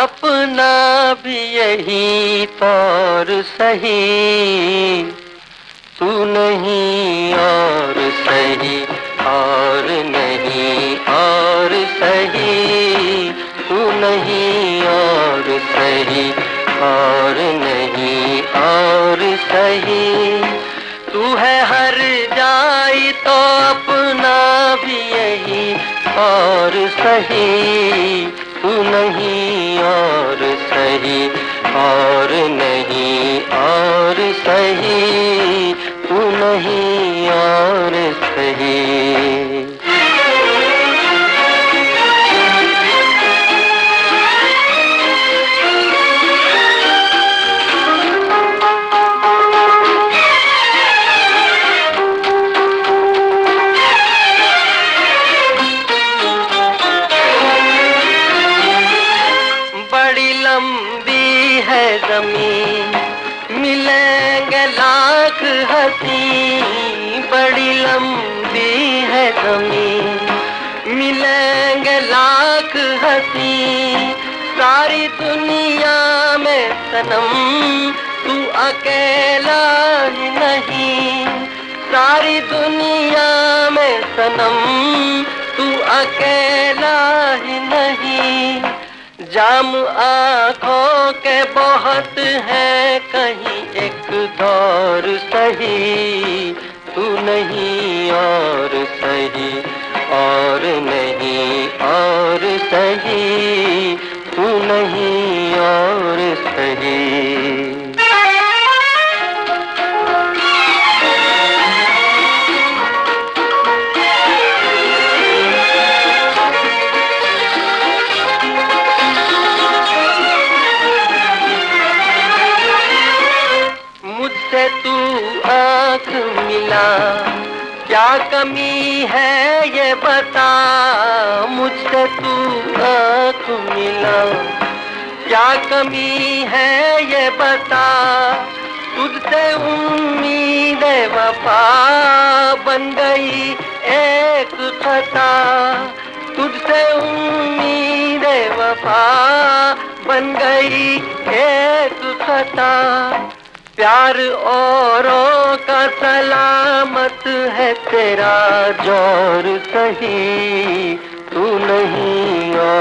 अपना भी यही तौर सही। तू नहीं और सही, और नहीं और सही। तू नहीं और सही, और नहीं और सही। तू है हर जाई तो अपना भी यही और सही। नहीं और सही और नहीं और सही। है ज़मीन। मिलेंगे लाख हसी बड़ी लंबी है ज़मीन। मिलेंगे लाख हसी सारी दुनिया में सनम। तू अकेला ही नहीं। सारी दुनिया में सनम। तू अकेला ही नहीं। जाम आँखों के बहुत है, कहीं एक दौर सही, तू नहीं और सही, और नहीं और सही, तू नहीं और सही। मुझसे तू आँख मिला। क्या कमी है ये बता, मुझसे तू आँख मिला। क्या कमी है ये बता, तुझसे उम्मीद वफा बन गई एक खता। तुझसे उम्मीद वफा बन गई एक खता। प्यार औरों का सलामत है तेरा ज़ोर सही तू नहीं और